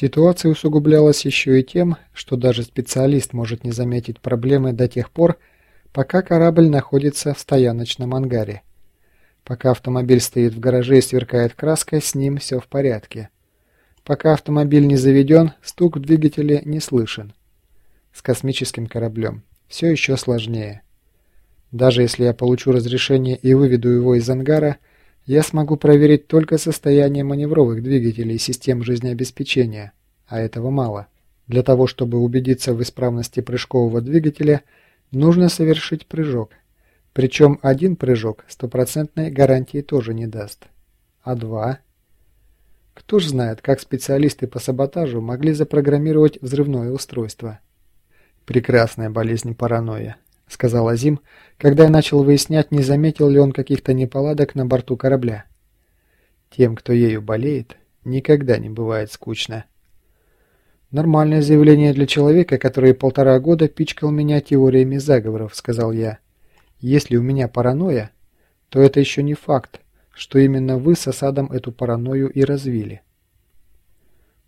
Ситуация усугублялась еще и тем, что даже специалист может не заметить проблемы до тех пор, пока корабль находится в стояночном ангаре. Пока автомобиль стоит в гараже и сверкает краской, с ним все в порядке. Пока автомобиль не заведен, стук в двигателе не слышен. С космическим кораблем все еще сложнее. Даже если я получу разрешение и выведу его из ангара, я смогу проверить только состояние маневровых двигателей систем жизнеобеспечения, а этого мало. Для того, чтобы убедиться в исправности прыжкового двигателя, нужно совершить прыжок. Причем один прыжок стопроцентной гарантии тоже не даст. А два? Кто ж знает, как специалисты по саботажу могли запрограммировать взрывное устройство? Прекрасная болезнь паранойя. — сказал Азим, когда я начал выяснять, не заметил ли он каких-то неполадок на борту корабля. Тем, кто ею болеет, никогда не бывает скучно. «Нормальное заявление для человека, который полтора года пичкал меня теориями заговоров», — сказал я. «Если у меня паранойя, то это еще не факт, что именно вы с осадом эту паранойю и развили».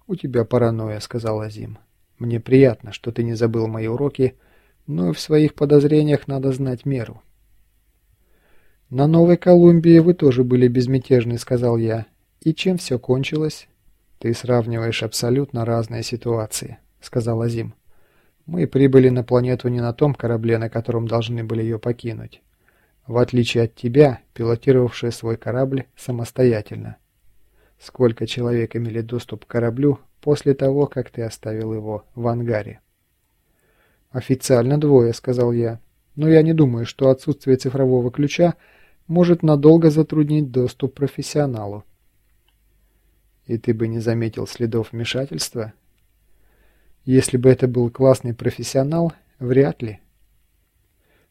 «У тебя паранойя», — сказал Азим. «Мне приятно, что ты не забыл мои уроки, — но в своих подозрениях надо знать меру. «На Новой Колумбии вы тоже были безмятежны», — сказал я. «И чем все кончилось?» «Ты сравниваешь абсолютно разные ситуации», — сказал Азим. «Мы прибыли на планету не на том корабле, на котором должны были ее покинуть. В отличие от тебя, пилотировавший свой корабль самостоятельно. Сколько человек имели доступ к кораблю после того, как ты оставил его в ангаре?» «Официально двое», — сказал я. «Но я не думаю, что отсутствие цифрового ключа может надолго затруднить доступ профессионалу». «И ты бы не заметил следов вмешательства?» «Если бы это был классный профессионал, вряд ли».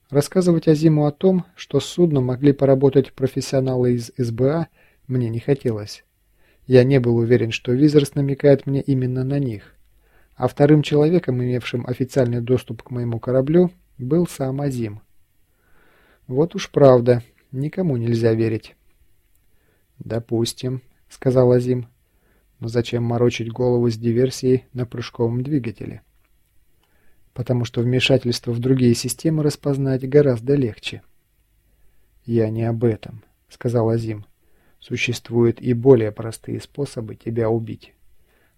Рассказывать Азиму о том, что с судном могли поработать профессионалы из СБА, мне не хотелось. Я не был уверен, что Визерс намекает мне именно на них а вторым человеком, имевшим официальный доступ к моему кораблю, был сам Азим. Вот уж правда, никому нельзя верить. «Допустим», — сказал Азим. «Но зачем морочить голову с диверсией на прыжковом двигателе?» «Потому что вмешательство в другие системы распознать гораздо легче». «Я не об этом», — сказал Азим. «Существуют и более простые способы тебя убить».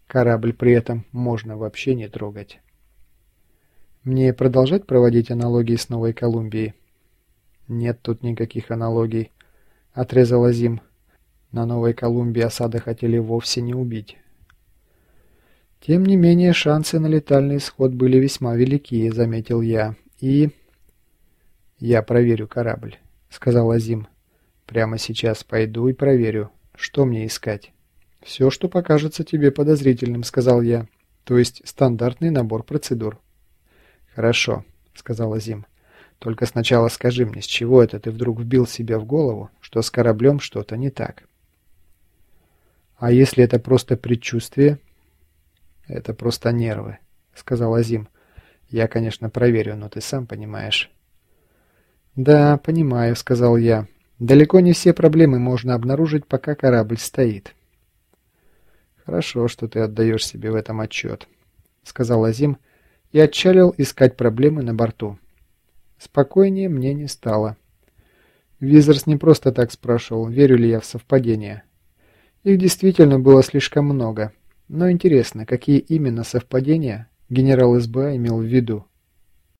Корабль при этом можно вообще не трогать. Мне продолжать проводить аналогии с Новой Колумбией? Нет тут никаких аналогий, отрезал Азим. На Новой Колумбии осады хотели вовсе не убить. Тем не менее, шансы на летальный исход были весьма велики, заметил я. И... Я проверю корабль, сказал Азим. Прямо сейчас пойду и проверю, что мне искать. «Все, что покажется тебе подозрительным», — сказал я. «То есть стандартный набор процедур». «Хорошо», — сказал Азим. «Только сначала скажи мне, с чего это ты вдруг вбил себе в голову, что с кораблем что-то не так?» «А если это просто предчувствие?» «Это просто нервы», — сказал Азим. «Я, конечно, проверю, но ты сам понимаешь». «Да, понимаю», — сказал я. «Далеко не все проблемы можно обнаружить, пока корабль стоит». «Хорошо, что ты отдаешь себе в этом отчет», — сказал Азим и отчалил искать проблемы на борту. Спокойнее мне не стало. Визерс не просто так спрашивал, верю ли я в совпадения. Их действительно было слишком много. Но интересно, какие именно совпадения генерал СБА имел в виду?